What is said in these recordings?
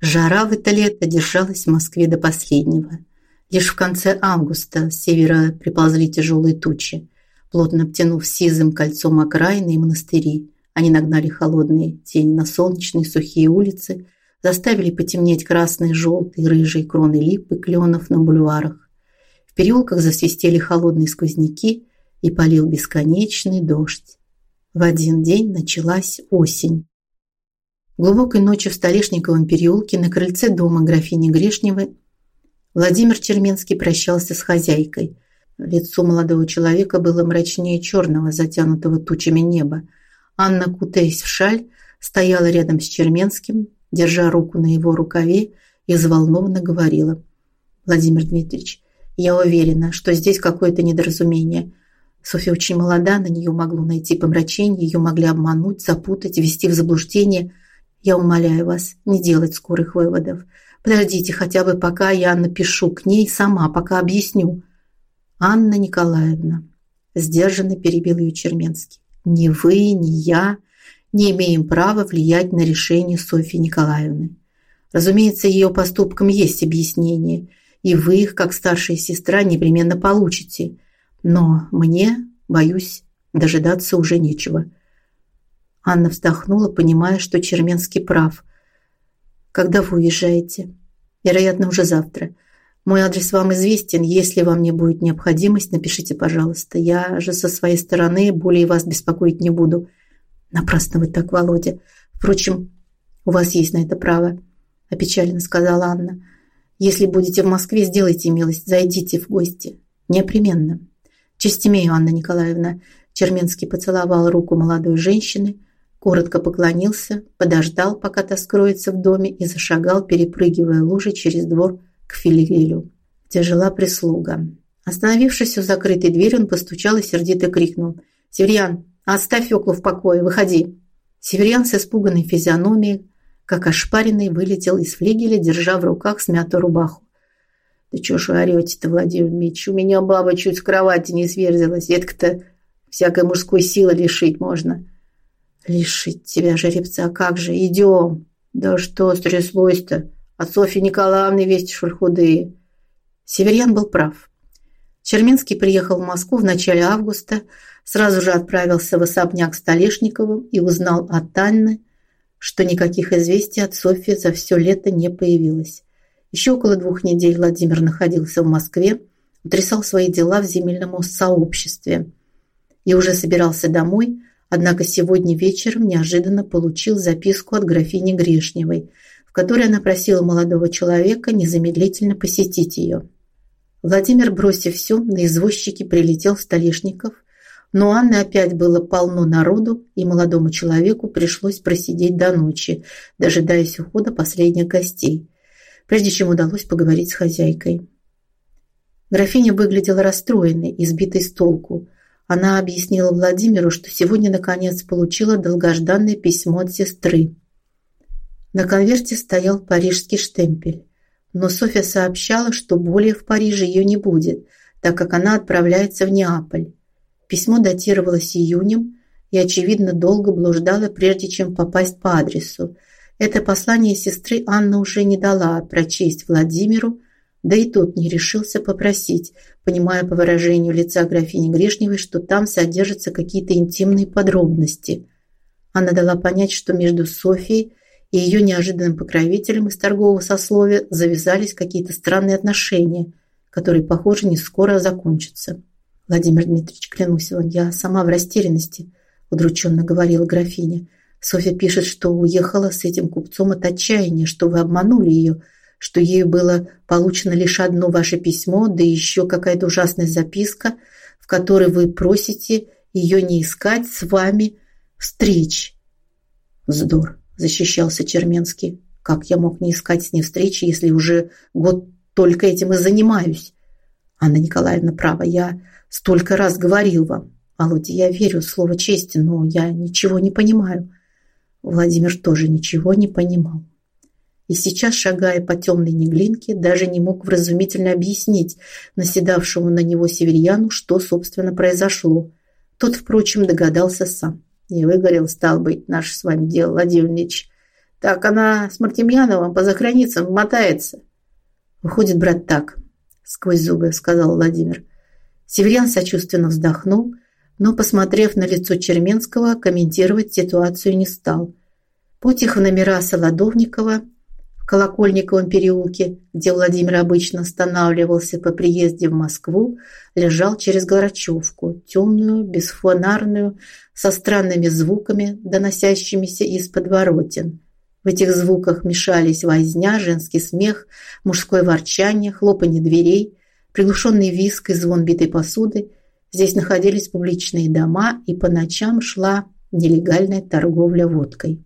Жара в это лето держалась в Москве до последнего. Лишь в конце августа с севера приползли тяжелые тучи, плотно обтянув сизым кольцом окраины и монастыри. Они нагнали холодные тени на солнечные сухие улицы, заставили потемнеть красные, желтые, рыжие кроны лип и кленов на бульварах. В переулках засвистели холодные сквозняки и полил бесконечный дождь. В один день началась осень. Глубокой ночью в Столешниковом переулке на крыльце дома графини Грешневой Владимир Черменский прощался с хозяйкой. Лицо молодого человека было мрачнее черного, затянутого тучами неба. Анна, кутаясь в шаль, стояла рядом с Черменским, держа руку на его рукаве и взволнованно говорила. «Владимир Дмитриевич, я уверена, что здесь какое-то недоразумение. Софья очень молода, на нее могло найти помрачение, ее могли обмануть, запутать, ввести в заблуждение – я умоляю вас не делать скорых выводов. Подождите хотя бы, пока я напишу к ней сама, пока объясню. Анна Николаевна, сдержанно перебил ее Черменский. Ни вы, ни я не имеем права влиять на решение Софьи Николаевны. Разумеется, ее поступкам есть объяснение, и вы их, как старшая сестра, непременно получите. Но мне, боюсь, дожидаться уже нечего. Анна вздохнула, понимая, что Черменский прав. Когда вы уезжаете? Вероятно, уже завтра. Мой адрес вам известен. Если вам не будет необходимость, напишите, пожалуйста. Я же со своей стороны более вас беспокоить не буду. Напрасно вы так, Володя. Впрочем, у вас есть на это право, опечаленно сказала Анна. Если будете в Москве, сделайте милость, зайдите в гости. Непременно. Честь имею, Анна Николаевна. Черменский поцеловал руку молодой женщины, коротко поклонился, подождал, пока та скроется в доме, и зашагал, перепрыгивая лужи через двор к филигелю, жила прислуга. Остановившись у закрытой двери, он постучал и сердито крикнул. «Северян, оставь Феклу в покое, выходи!» Северян с испуганной физиономией, как ошпаренный, вылетел из флигеля, держа в руках смятую рубаху. «Да чё ж вы орёте-то, Владимир Дмитриевич? У меня баба чуть с кровати не сверзилась. Это-то всякой мужской силы лишить можно». Лишить тебя, жеребца, как же? Идем. Да что стряслось-то? От Софьи Николаевны вести шульхудые. Северян был прав. Черминский приехал в Москву в начале августа, сразу же отправился в особняк Столешниковым и узнал от Анны, что никаких известий от Софьи за все лето не появилось. Еще около двух недель Владимир находился в Москве, утрясал свои дела в земельном сообществе и уже собирался домой, Однако сегодня вечером неожиданно получил записку от графини Грешневой, в которой она просила молодого человека незамедлительно посетить ее. Владимир, бросив все, на извозчике прилетел в Столешников, но Анны опять было полно народу, и молодому человеку пришлось просидеть до ночи, дожидаясь ухода последних гостей, прежде чем удалось поговорить с хозяйкой. Графиня выглядела расстроенной, избитой с толку – она объяснила Владимиру, что сегодня наконец получила долгожданное письмо от сестры. На конверте стоял парижский штемпель, но Софья сообщала, что более в Париже ее не будет, так как она отправляется в Неаполь. Письмо датировалось июнем и, очевидно, долго блуждало, прежде чем попасть по адресу. Это послание сестры Анна уже не дала прочесть Владимиру, да и тот не решился попросить, понимая по выражению лица графини Грешневой, что там содержатся какие-то интимные подробности. Она дала понять, что между Софией и ее неожиданным покровителем из торгового сословия завязались какие-то странные отношения, которые, похоже, не скоро закончатся. Владимир Дмитриевич, клянусь вам, я сама в растерянности, удрученно говорила графиня. Софья пишет, что уехала с этим купцом от отчаяния, что вы обманули ее, что ею было получено лишь одно ваше письмо, да еще какая-то ужасная записка, в которой вы просите ее не искать с вами встреч. Здор, защищался Черменский. Как я мог не искать с ней встречи, если уже год только этим и занимаюсь? Анна Николаевна права, я столько раз говорил вам. Володя, я верю в слово чести, но я ничего не понимаю. Владимир тоже ничего не понимал и сейчас, шагая по темной неглинке, даже не мог вразумительно объяснить наседавшему на него северьяну, что, собственно, произошло. Тот, впрочем, догадался сам. Не выгорел, стал быть, наш с вами дело, Владимир Ильич. Так она с Мартемьяновым по заграницам мотается. Выходит, брат, так, сквозь зубы сказал Владимир. Северян сочувственно вздохнул, но, посмотрев на лицо Черменского, комментировать ситуацию не стал. Путь их в номера Солодовникова Колокольниковом переулке, где Владимир обычно останавливался по приезде в Москву, лежал через Горачевку, темную, бесфонарную, со странными звуками, доносящимися из подворотен. В этих звуках мешались возня, женский смех, мужское ворчание, хлопанье дверей, приглушенный виск и звон битой посуды. Здесь находились публичные дома, и по ночам шла нелегальная торговля водкой.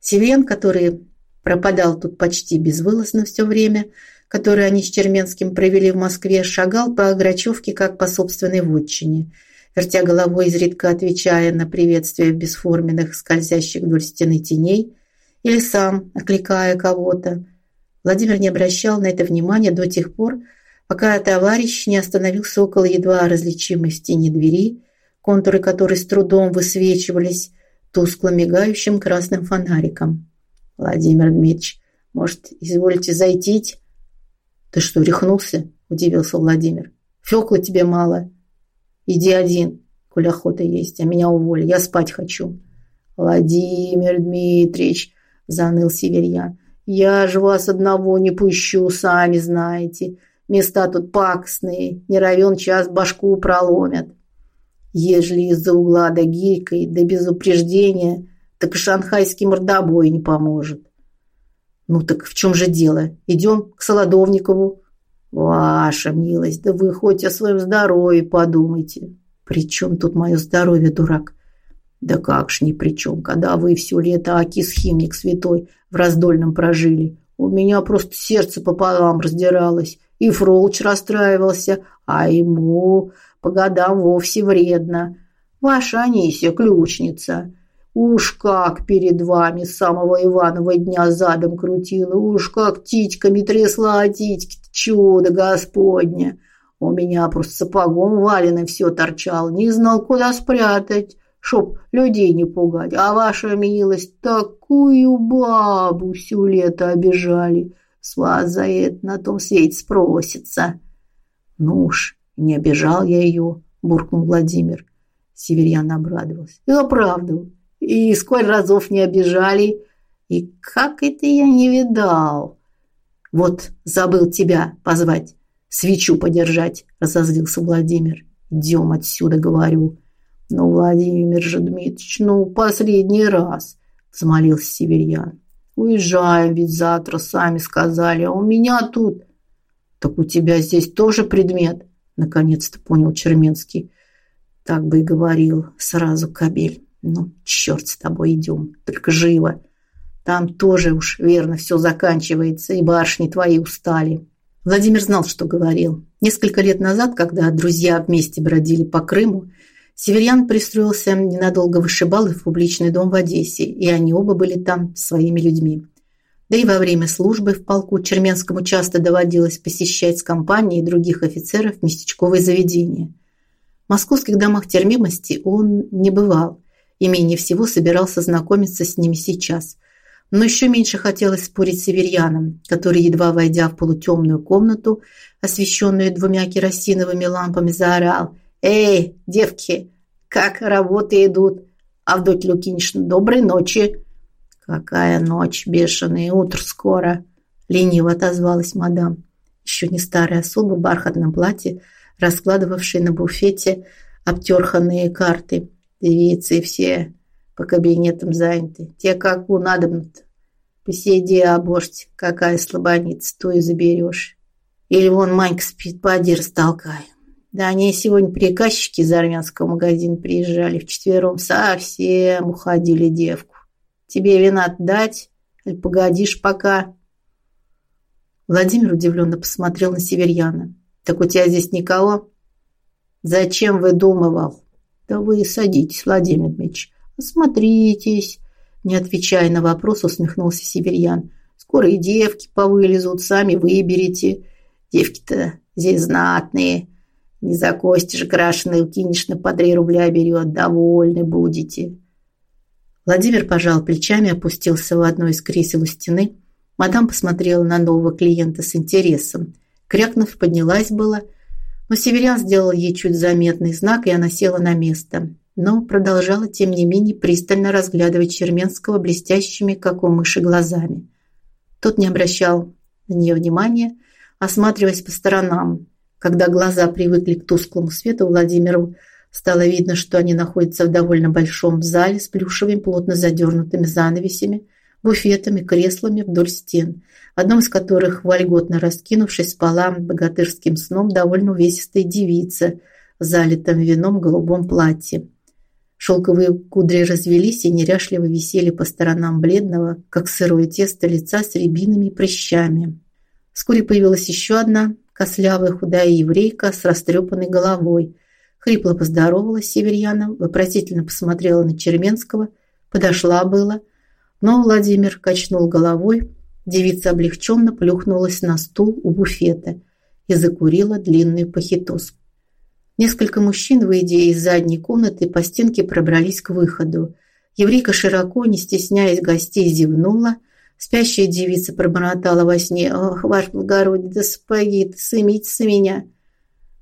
Севен, который пропадал тут почти безвылазно все время, которое они с Черменским провели в Москве, шагал по Грачевке как по собственной вотчине – вертя головой, изредка отвечая на приветствия бесформенных, скользящих вдоль стены теней, или сам, окликая кого-то. Владимир не обращал на это внимания до тех пор, пока товарищ не остановился около едва различимой в тени двери, контуры которой с трудом высвечивались тускло мигающим красным фонариком. «Владимир Дмитриевич, может, изволите зайти?» «Ты что, рехнулся?» – удивился Владимир. «Фёкла тебе мало». Иди один, коль охота есть, а меня уволь, я спать хочу. Владимир Дмитриевич, заныл Северьян, я же вас одного не пущу, сами знаете. Места тут пакостные, не равен час башку проломят. Ежели из-за угла да гирькой, да без упреждения, так и шанхайский мордобой не поможет. Ну так в чем же дело? Идем к Солодовникову. Ваша милость, да вы хоть о своем здоровье подумайте. При чем тут мое здоровье, дурак? Да как ж ни при чем, когда вы все лето Акисхимник святой в раздольном прожили. У меня просто сердце пополам раздиралось. И Фролч расстраивался, а ему по годам вовсе вредно. Ваша Анисия ключница. Уж как перед вами самого Иванова дня задом крутила, уж как титьками трясла, а титьки чудо господне. У меня просто сапогом валеный все торчал, не знал, куда спрятать, чтоб людей не пугать. А ваша милость, такую бабу всю лето обижали. С вас за это на том свете спросится. Ну уж, не обижал я ее, буркнул Владимир. Северян обрадовался. И оправдывал. И сколь разов не обижали. И как это я не видал? Вот, забыл тебя позвать, свечу подержать, разозлился Владимир. Идем отсюда, говорю. Ну, Владимир же Дмитриевич, ну, последний раз, взмолился Северьян. Уезжаем, ведь завтра сами сказали, а у меня тут... Так у тебя здесь тоже предмет, наконец-то понял Черменский. Так бы и говорил сразу кабель. Ну, черт с тобой, идем, только живо. Там тоже уж верно все заканчивается, и барышни твои устали. Владимир знал, что говорил. Несколько лет назад, когда друзья вместе бродили по Крыму, Северян пристроился ненадолго вышибалы в публичный дом в Одессе, и они оба были там своими людьми. Да и во время службы в полку Черменскому часто доводилось посещать с компанией других офицеров местечковые заведения. В московских домах термимости он не бывал и менее всего собирался знакомиться с ними сейчас – но еще меньше хотелось спорить с Северьяном, который, едва войдя в полутемную комнату, освещенную двумя керосиновыми лампами, заорал. «Эй, девки, как работы идут? Авдотья Лукинична, доброй ночи!» «Какая ночь, бешеное утро скоро!» Лениво отозвалась мадам. Еще не старая особа в бархатном платье, раскладывавшая на буфете обтерханные карты. Девицы все по кабинетам заняты. Те каку надобно-то. Посиди, обожьте, какая слабоница, то и заберешь. Или вон Манька спит, поди растолкай. Да они сегодня приказчики из армянского магазина приезжали вчетвером, совсем уходили девку. Тебе вина дать или погодишь пока? Владимир удивленно посмотрел на Северьяна. Так у тебя здесь никого? Зачем выдумывал? Да вы садитесь, Владимир Дмитриевич. «Смотритесь», – не отвечая на вопрос, усмехнулся Северьян. «Скоро и девки повылезут, сами выберете. Девки-то здесь знатные. Не за кости же крашеные кинешь на по три рубля берет, довольны будете». Владимир пожал плечами, опустился в одно из кресел у стены. Мадам посмотрела на нового клиента с интересом. Крякнув, поднялась было, но Северян сделал ей чуть заметный знак, и она села на место. Но продолжала, тем не менее, пристально разглядывать Черменского блестящими, как у мыши, глазами. Тот не обращал на нее внимания, осматриваясь по сторонам. Когда глаза привыкли к тусклому свету, Владимиру стало видно, что они находятся в довольно большом зале с плюшевыми плотно задернутыми занавесями, буфетами, креслами вдоль стен, в одном из которых, вольготно раскинувшись, спала богатырским сном довольно увесистая девица в залитом вином голубом платье. Шелковые кудри развелись и неряшливо висели по сторонам бледного, как сырое тесто, лица с рябинами и прыщами. Вскоре появилась еще одна, кослявая худая еврейка с растрепанной головой. Хрипло поздоровалась с северяном, вопросительно посмотрела на Черменского, подошла было, но Владимир качнул головой, девица облегченно плюхнулась на стул у буфета и закурила длинную похитоску. Несколько мужчин, выйдя из задней комнаты, по стенке пробрались к выходу. Еврейка широко, не стесняясь гостей, зевнула – Спящая девица пробормотала во сне. «Ох, ваш благородие, да спаги, сымитесь меня!»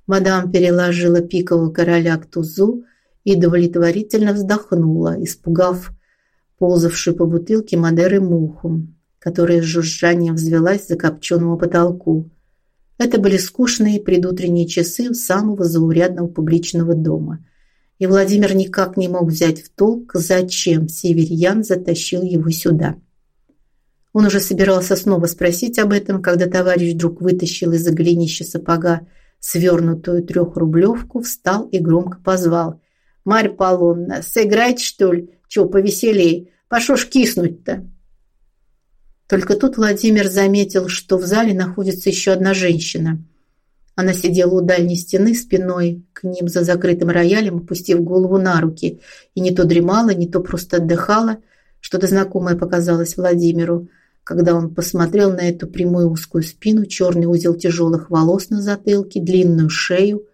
Мадам переложила пикового короля к тузу и удовлетворительно вздохнула, испугав ползавшую по бутылке Мадеры муху, которая с жужжанием взвелась за копченому потолку. Это были скучные предутренние часы самого заурядного публичного дома. И Владимир никак не мог взять в толк, зачем Северьян затащил его сюда. Он уже собирался снова спросить об этом, когда товарищ вдруг вытащил из-за голенища сапога свернутую трехрублевку, встал и громко позвал. «Марья Полонна, сыграйте, что ли? Чего повеселей? Пошо ж киснуть-то?» Только тут Владимир заметил, что в зале находится еще одна женщина. Она сидела у дальней стены спиной к ним за закрытым роялем, опустив голову на руки, и не то дремала, не то просто отдыхала. Что-то знакомое показалось Владимиру – когда он посмотрел на эту прямую узкую спину, черный узел тяжелых волос на затылке, длинную шею.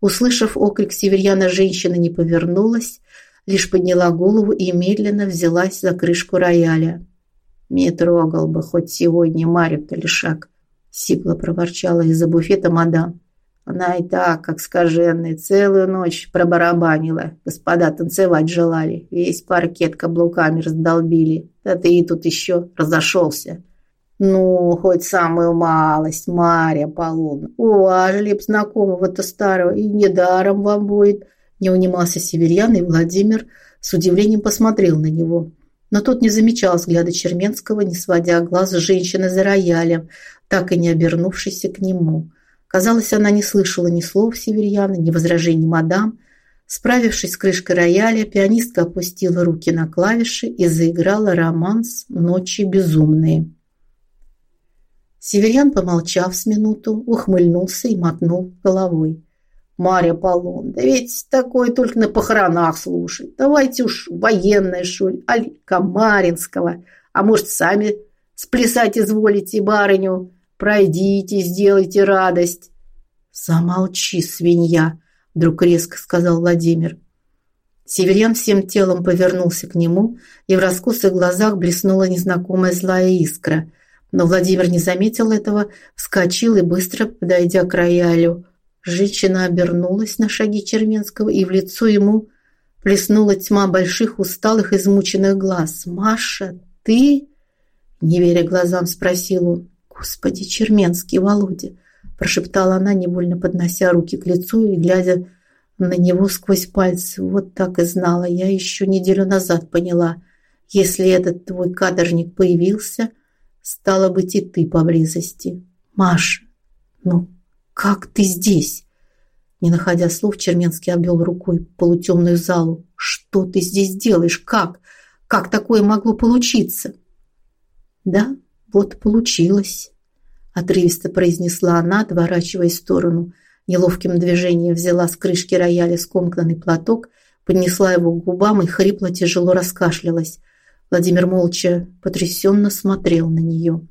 Услышав окрик северяна, женщина не повернулась, лишь подняла голову и медленно взялась за крышку рояля. «Не трогал бы хоть сегодня Марию-то лишак», — сипло проворчала из-за буфета мадам. Она и так, как скаженная, целую ночь пробарабанила. Господа танцевать желали. Весь паркет каблуками раздолбили. Да ты и тут еще разошелся. Ну, хоть самую малость, Марья Половна. Уважили б знакомого-то старого, и недаром вам будет. Не унимался Северьян, и Владимир с удивлением посмотрел на него. Но тот не замечал взгляда Черменского, не сводя глаз женщины за роялем, так и не обернувшейся к нему. Казалось, она не слышала ни слов северьяна, ни возражений мадам. Справившись с крышкой рояля, пианистка опустила руки на клавиши и заиграла романс «Ночи безумные». Северян, помолчав с минуту, ухмыльнулся и мотнул головой. «Марья Полон, да ведь такое только на похоронах слушать. Давайте уж военное, шуль, аль Камаринского. А может, сами сплясать изволите барыню?» Пройдите, сделайте радость. Замолчи, свинья, вдруг резко сказал Владимир. Северян всем телом повернулся к нему, и в раскосых глазах блеснула незнакомая злая искра. Но Владимир не заметил этого, вскочил и быстро, подойдя к роялю, женщина обернулась на шаги Черменского, и в лицо ему плеснула тьма больших, усталых, измученных глаз. «Маша, ты?» Не веря глазам, спросил он. «Господи, Черменский, Володя!» прошептала она, невольно поднося руки к лицу и глядя на него сквозь пальцы. «Вот так и знала. Я еще неделю назад поняла. Если этот твой каторжник появился, стало быть и ты поблизости. Маша, ну как ты здесь?» Не находя слов, Черменский обвел рукой полутемную залу. «Что ты здесь делаешь? Как? Как такое могло получиться?» «Да, вот получилось, отрывисто произнесла она, отворачиваясь в сторону. Неловким движением взяла с крышки рояля скомканный платок, поднесла его к губам и хрипло тяжело раскашлялась. Владимир молча потрясенно смотрел на нее.